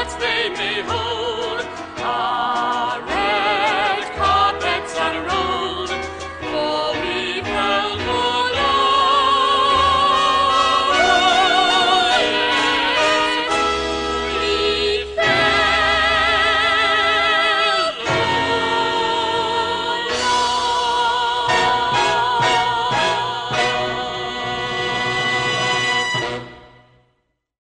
hearts they may hold.